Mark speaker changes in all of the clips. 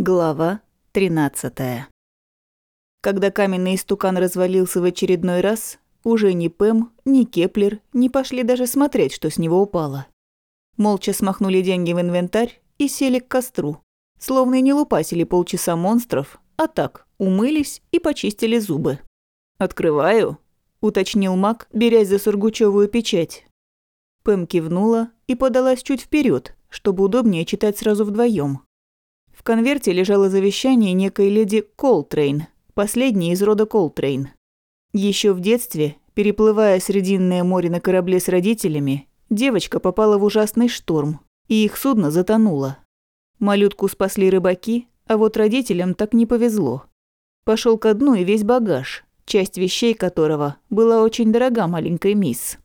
Speaker 1: Глава 13 Когда каменный истукан развалился в очередной раз, уже ни Пэм, ни Кеплер не пошли даже смотреть, что с него упало. Молча смахнули деньги в инвентарь и сели к костру. Словно и не лупасили полчаса монстров, а так, умылись и почистили зубы. «Открываю», – уточнил маг, берясь за сургучевую печать. Пэм кивнула и подалась чуть вперед, чтобы удобнее читать сразу вдвоем. В конверте лежало завещание некой леди Колтрейн, последней из рода Колтрейн. Еще в детстве, переплывая Срединное море на корабле с родителями, девочка попала в ужасный шторм, и их судно затонуло. Малютку спасли рыбаки, а вот родителям так не повезло. Пошел ко дну и весь багаж, часть вещей которого была очень дорога маленькой мисс.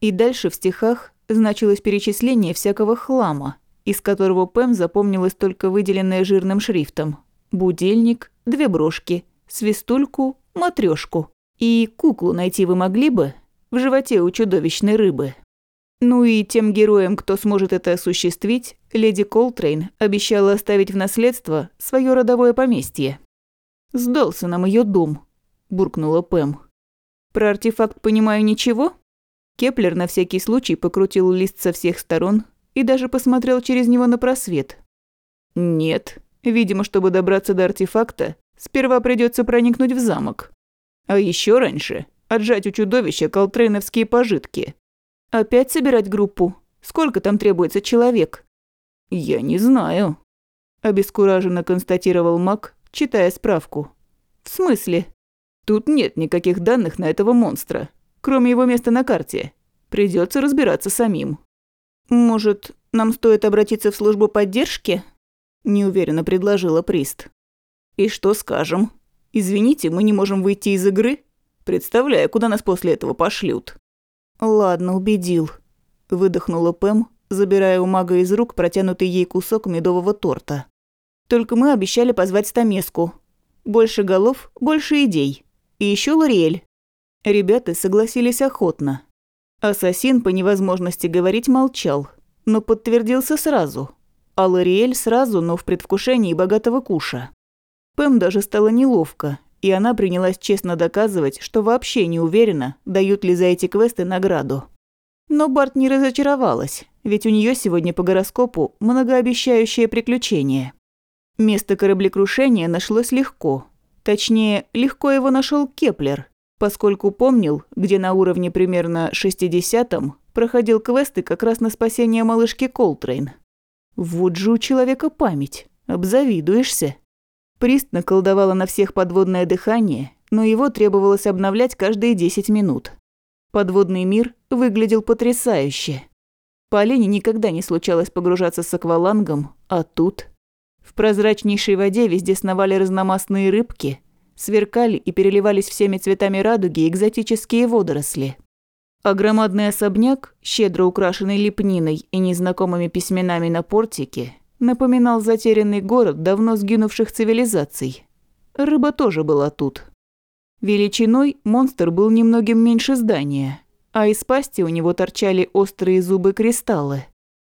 Speaker 1: И дальше в стихах значилось перечисление всякого хлама, из которого Пэм запомнилась только выделенная жирным шрифтом. Будильник, две брошки, свистульку, матрёшку. И куклу найти вы могли бы в животе у чудовищной рыбы. Ну и тем героям, кто сможет это осуществить, леди Колтрейн обещала оставить в наследство свое родовое поместье. «Сдался нам ее дом», – буркнула Пэм. «Про артефакт понимаю ничего?» Кеплер на всякий случай покрутил лист со всех сторон, и даже посмотрел через него на просвет. Нет, видимо, чтобы добраться до артефакта, сперва придется проникнуть в замок. А еще раньше отжать у чудовища колтрейновские пожитки. Опять собирать группу? Сколько там требуется человек? Я не знаю. Обескураженно констатировал маг, читая справку. В смысле? Тут нет никаких данных на этого монстра, кроме его места на карте. Придется разбираться самим. «Может, нам стоит обратиться в службу поддержки?» – неуверенно предложила Прист. «И что скажем? Извините, мы не можем выйти из игры? Представляю, куда нас после этого пошлют». «Ладно, убедил», – выдохнула Пэм, забирая у мага из рук протянутый ей кусок медового торта. «Только мы обещали позвать Стамеску. Больше голов, больше идей. И еще Лориэль». Ребята согласились охотно. Ассасин по невозможности говорить молчал, но подтвердился сразу. А Лориэль сразу, но в предвкушении богатого куша. Пэм даже стало неловко, и она принялась честно доказывать, что вообще не уверена, дают ли за эти квесты награду. Но Барт не разочаровалась, ведь у нее сегодня по гороскопу многообещающее приключение. Место кораблекрушения нашлось легко. Точнее, легко его нашел Кеплер, поскольку помнил, где на уровне примерно 60-м проходил квесты как раз на спасение малышки Колтрейн. Вот же у человека память, обзавидуешься. Прист наколдовала на всех подводное дыхание, но его требовалось обновлять каждые 10 минут. Подводный мир выглядел потрясающе. Полине никогда не случалось погружаться с аквалангом, а тут... В прозрачнейшей воде везде сновали разномастные рыбки – сверкали и переливались всеми цветами радуги экзотические водоросли. А громадный особняк, щедро украшенный лепниной и незнакомыми письменами на портике, напоминал затерянный город давно сгинувших цивилизаций. Рыба тоже была тут. Величиной монстр был немногим меньше здания, а из пасти у него торчали острые зубы кристаллы.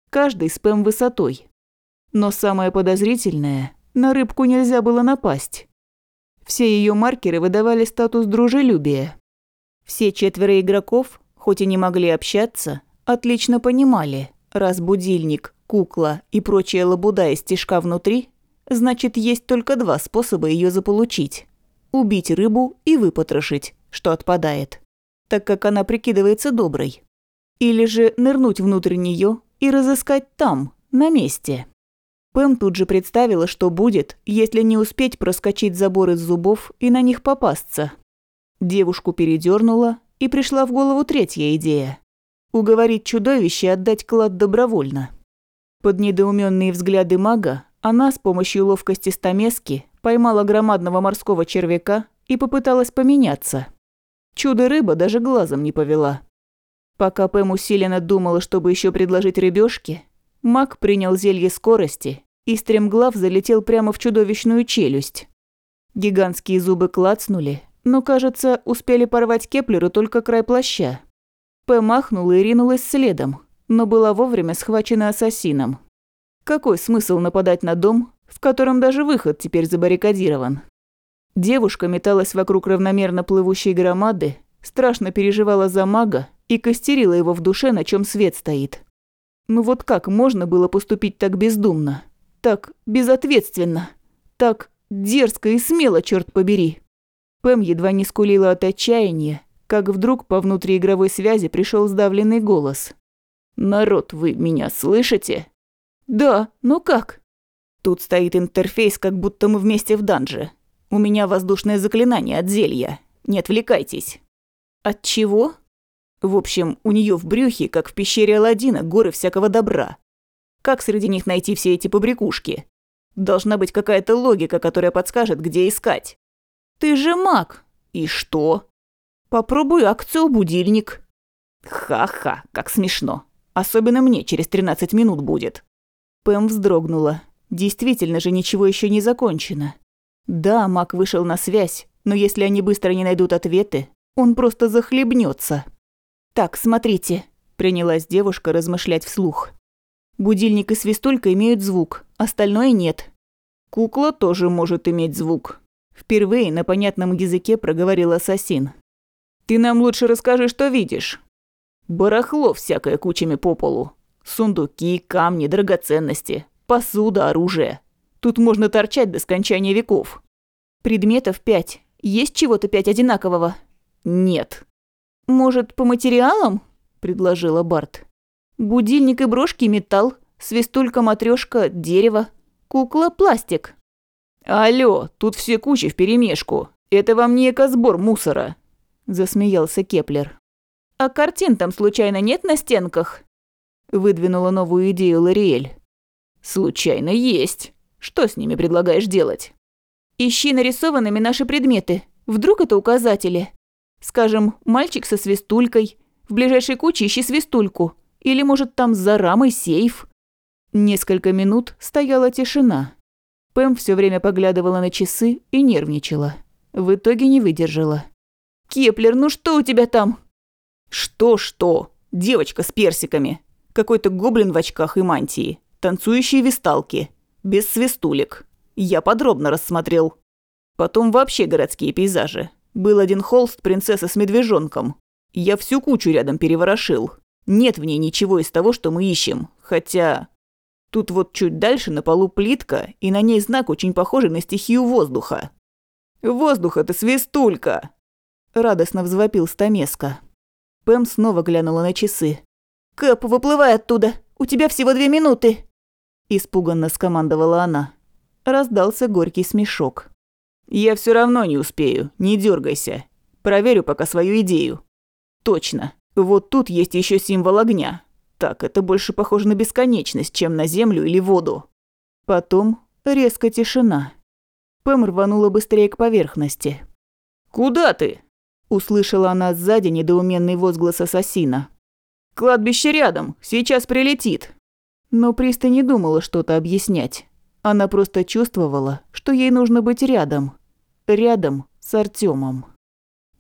Speaker 1: Каждый с пэм высотой. Но самое подозрительное, на рыбку нельзя было напасть. Все ее маркеры выдавали статус дружелюбия. Все четверо игроков, хоть и не могли общаться, отлично понимали, раз будильник, кукла и прочая лабуда из стежка внутри, значит, есть только два способа ее заполучить. Убить рыбу и выпотрошить, что отпадает, так как она прикидывается доброй. Или же нырнуть внутрь нее и разыскать там, на месте. Пэм тут же представила, что будет, если не успеть проскочить забор из зубов и на них попасться. Девушку передернула, и пришла в голову третья идея. Уговорить чудовище отдать клад добровольно. Под недоуменные взгляды мага она с помощью ловкости стамески поймала громадного морского червяка и попыталась поменяться. Чудо-рыба даже глазом не повела. Пока Пэм усиленно думала, что бы еще предложить рыбешке, Маг принял зелье скорости и стремглав залетел прямо в чудовищную челюсть. Гигантские зубы клацнули, но, кажется, успели порвать Кеплеру только край плаща. Пэм ахнула и ринулась следом, но была вовремя схвачена ассасином. Какой смысл нападать на дом, в котором даже выход теперь забаррикадирован. Девушка металась вокруг равномерно плывущей громады, страшно переживала за мага и костерила его в душе, на чем свет стоит. Ну вот как можно было поступить так бездумно? Так безответственно? Так дерзко и смело, черт побери? Пэм едва не скулила от отчаяния, как вдруг по внутриигровой связи пришел сдавленный голос. «Народ, вы меня слышите?» «Да, ну как?» «Тут стоит интерфейс, как будто мы вместе в данже. У меня воздушное заклинание от зелья. Не отвлекайтесь». «От чего?» В общем, у нее в брюхе, как в пещере Аладдина, горы всякого добра. Как среди них найти все эти побрякушки? Должна быть какая-то логика, которая подскажет, где искать. Ты же маг. И что? Попробуй акцию «Будильник». Ха-ха, как смешно. Особенно мне через 13 минут будет. Пэм вздрогнула. Действительно же ничего еще не закончено. Да, маг вышел на связь, но если они быстро не найдут ответы, он просто захлебнется. «Так, смотрите», – принялась девушка размышлять вслух. «Будильник и свистулька имеют звук, остальное нет. Кукла тоже может иметь звук». Впервые на понятном языке проговорил ассасин. «Ты нам лучше расскажи, что видишь». «Барахло всякое кучами по полу. Сундуки, камни, драгоценности, посуда, оружие. Тут можно торчать до скончания веков». «Предметов пять. Есть чего-то пять одинакового?» «Нет», «Может, по материалам?» – предложила Барт. «Будильник и брошки – металл, свистулька матрешка – дерево, кукла – пластик». «Алло, тут все кучи вперемешку. Это вам не экосбор мусора», – засмеялся Кеплер. «А картин там случайно нет на стенках?» – выдвинула новую идею Лориэль. «Случайно есть. Что с ними предлагаешь делать?» «Ищи нарисованными наши предметы. Вдруг это указатели?» Скажем, мальчик со свистулькой. В ближайшей куче ищи свистульку. Или, может, там за рамой сейф. Несколько минут стояла тишина. Пэм все время поглядывала на часы и нервничала. В итоге не выдержала. «Кеплер, ну что у тебя там?» «Что-что? Девочка с персиками. Какой-то гоблин в очках и мантии. Танцующие весталки. Без свистулек. Я подробно рассмотрел. Потом вообще городские пейзажи. Был один холст принцессы с медвежонком. Я всю кучу рядом переворошил. Нет в ней ничего из того, что мы ищем. Хотя... Тут вот чуть дальше на полу плитка, и на ней знак очень похожий на стихию воздуха. «Воздуха-то свистулька!» Радостно взвопил Стамеска. Пэм снова глянула на часы. «Кэп, выплывай оттуда! У тебя всего две минуты!» Испуганно скомандовала она. Раздался горький смешок. Я все равно не успею, не дергайся. Проверю пока свою идею. Точно. Вот тут есть еще символ огня. Так, это больше похоже на бесконечность, чем на землю или воду. Потом резко тишина. Пэм рванула быстрее к поверхности. «Куда ты?» – услышала она сзади недоуменный возглас ассасина. «Кладбище рядом, сейчас прилетит». Но Приста не думала что-то объяснять. Она просто чувствовала, что ей нужно быть рядом, рядом с Артемом.